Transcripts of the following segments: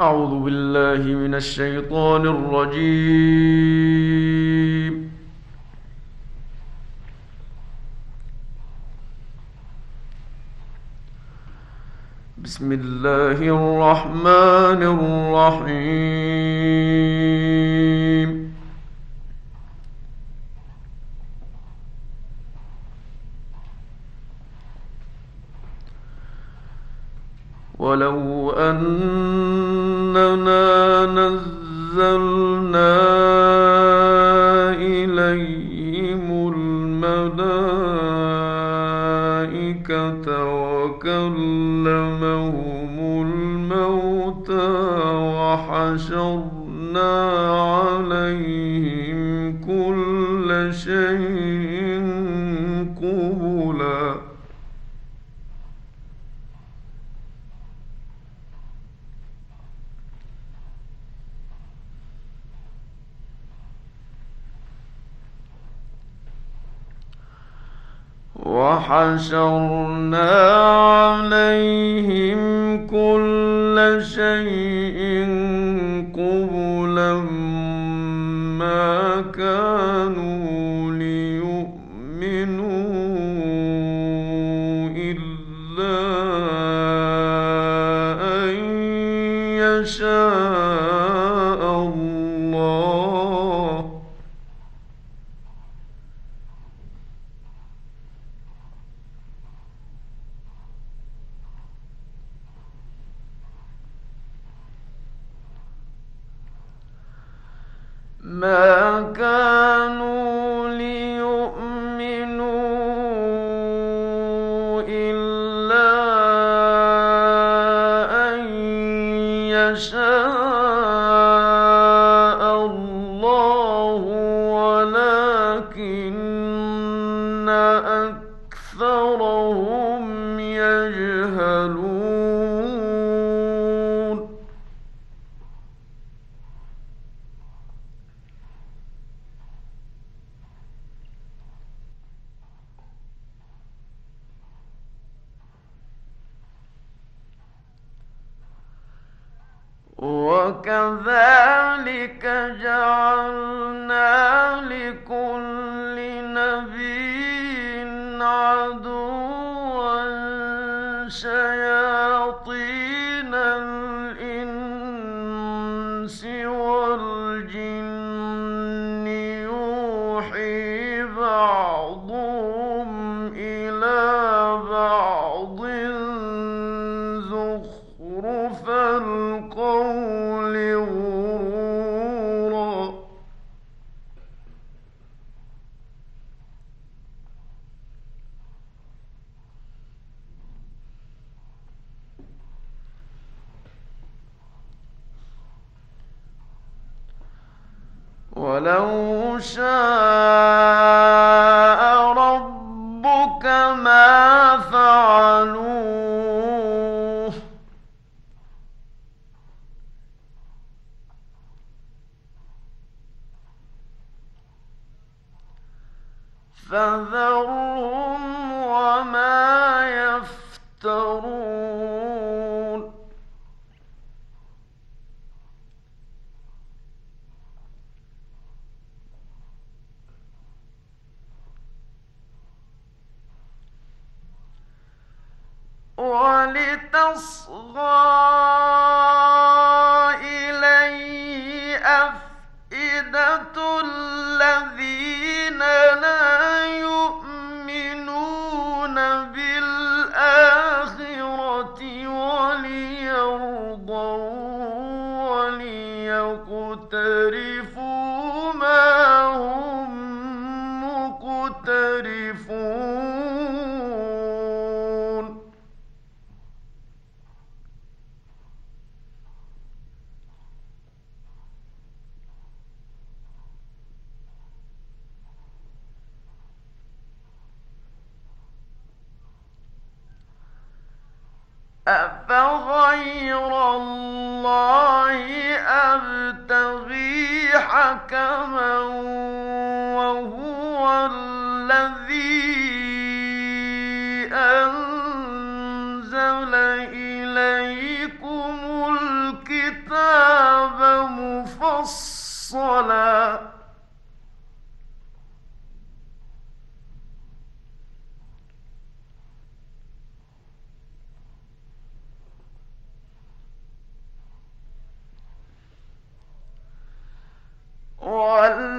أعوذ بالله من الشيطان الرجيم. بسم الله الرحمن الرحيم. ولو أننا نزلنا إليهم الملائكة وكلمهم الموتى وحشرنا عليهم كل شيء وحشرنا عليهم كل شيء ما كانوا وكذلك جعلنا ربك ما فعلوه. فذرهم وما يفترون. الذين لا يؤمنون بالآخرة والذين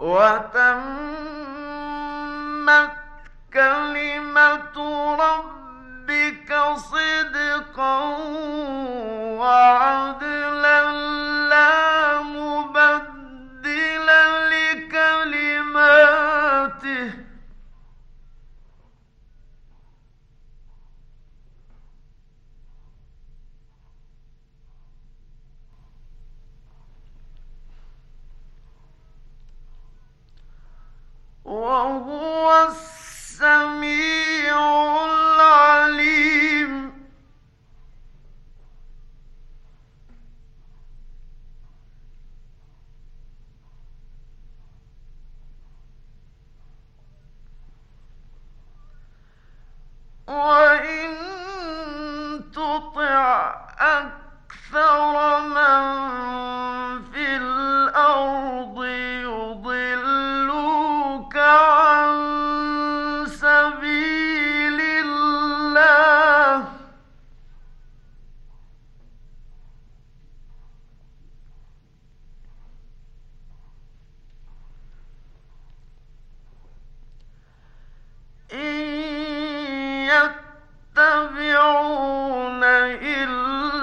وتمت كلمة ربك صدقا وعدلا.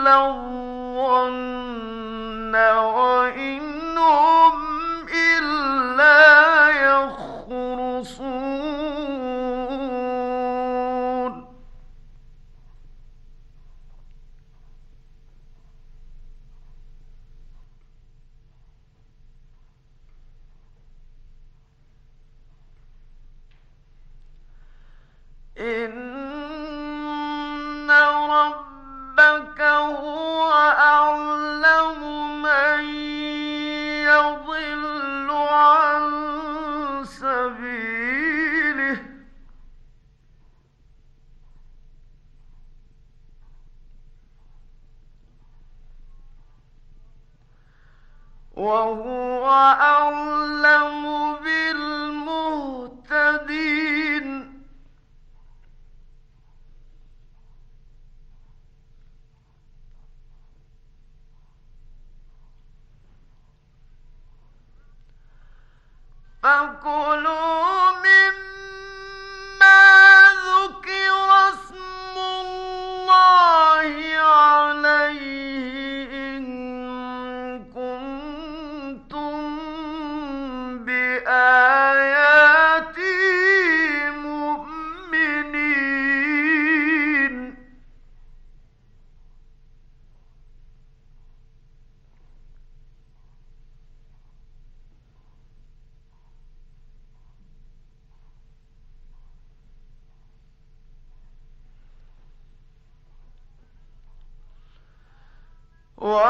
الظن وإن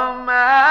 وما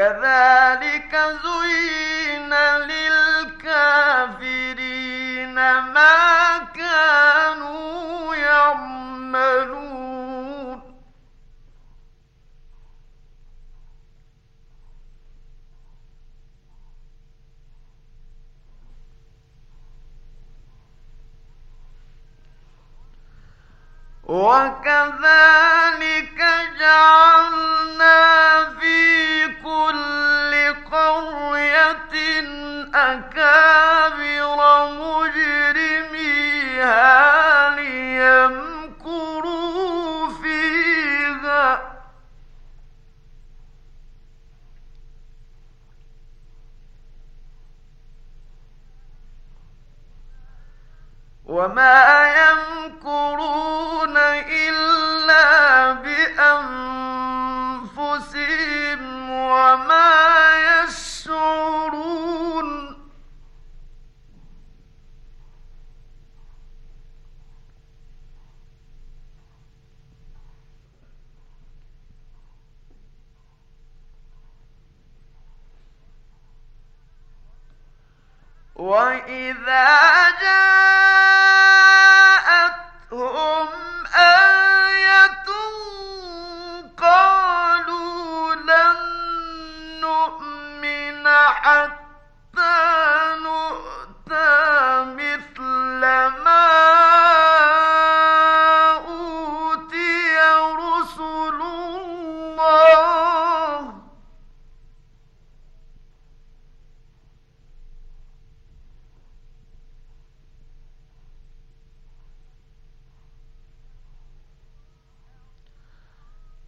كذلك زين للكافرين ما وكذلك جعلنا أكابر مجرميها ليمكروا فيها. وما يمكرون وإذا جاءتهم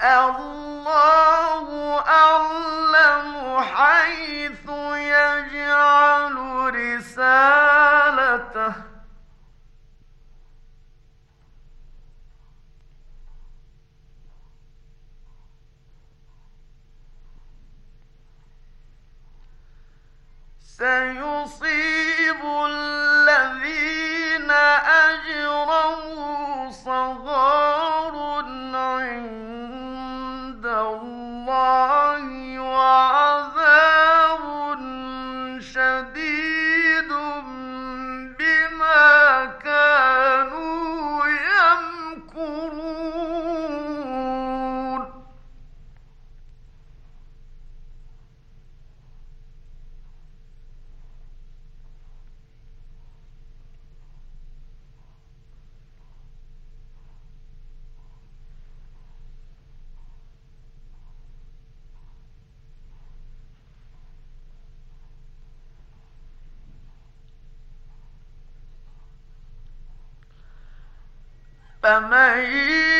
الله أعلم حيث يجعل رسالته. سيصيب فمن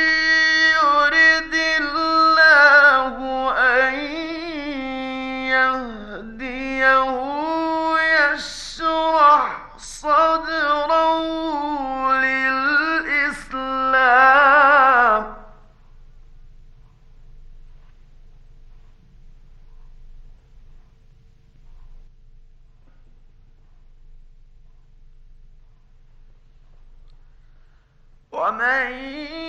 ومن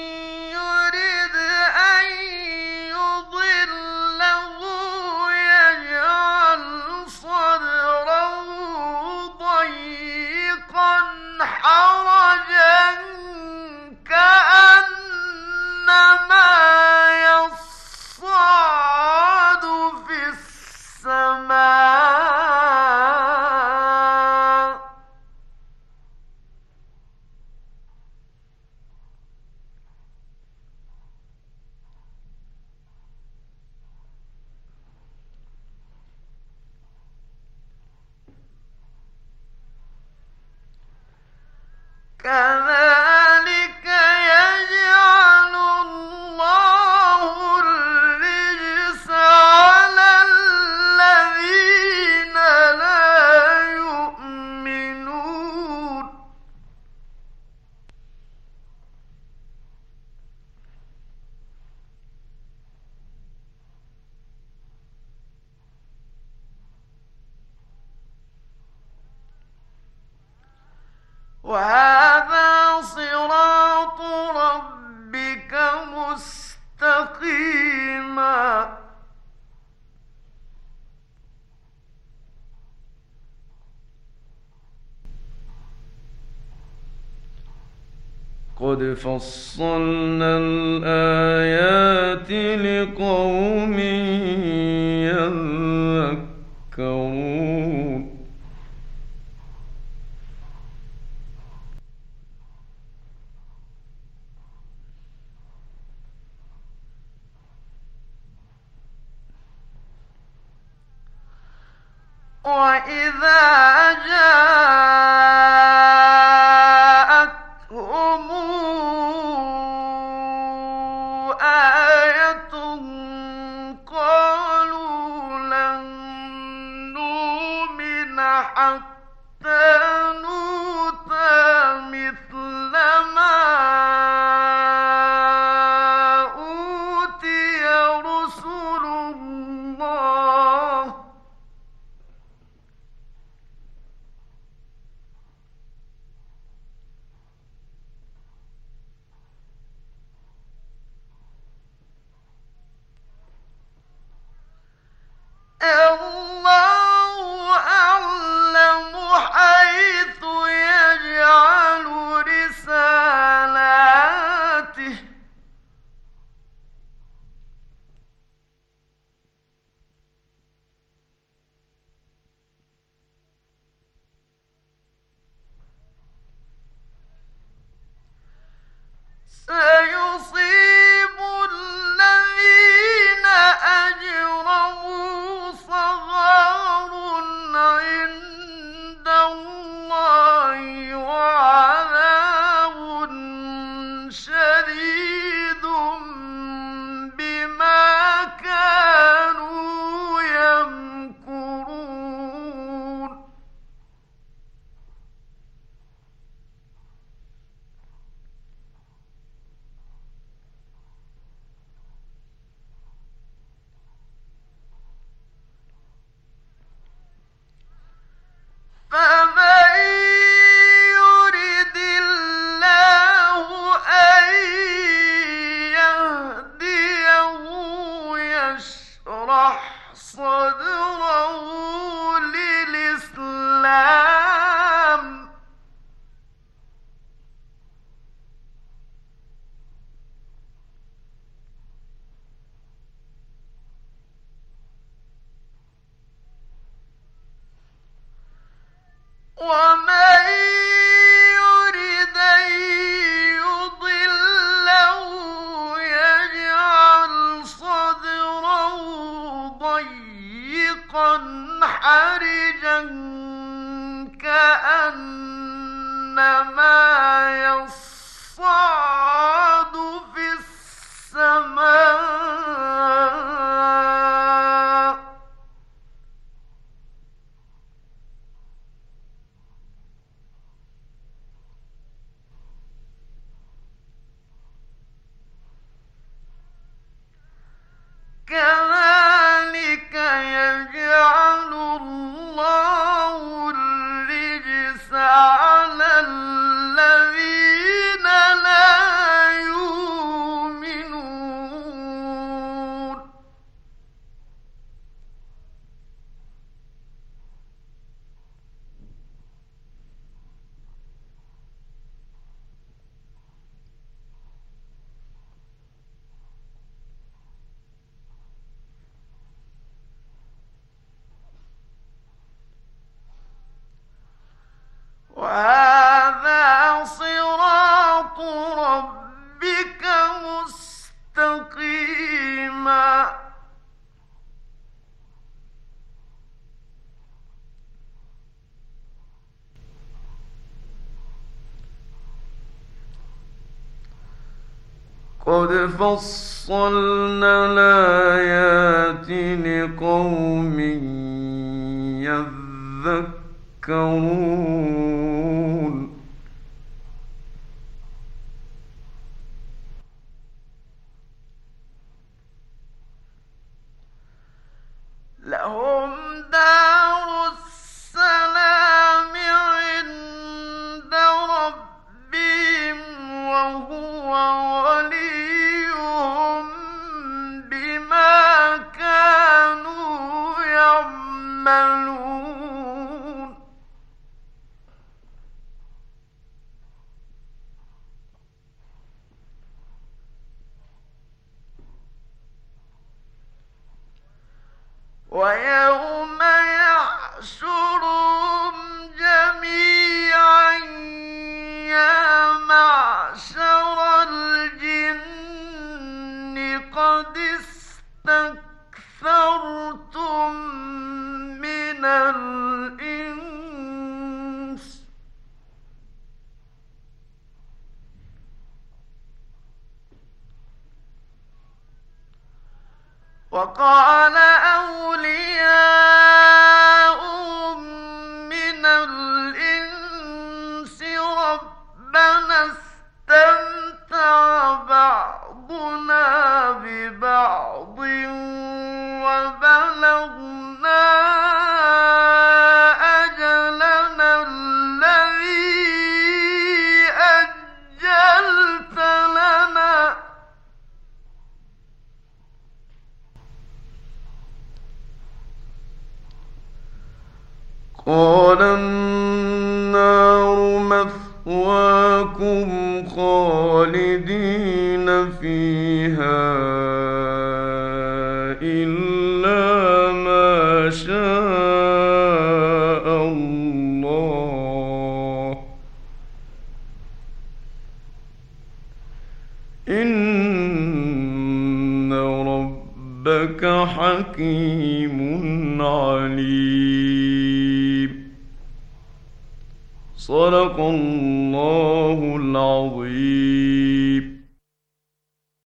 وهذا قد فصلنا الآيات لقوم قد فصلنا الآيات لقوم يذكرون. ويوم قال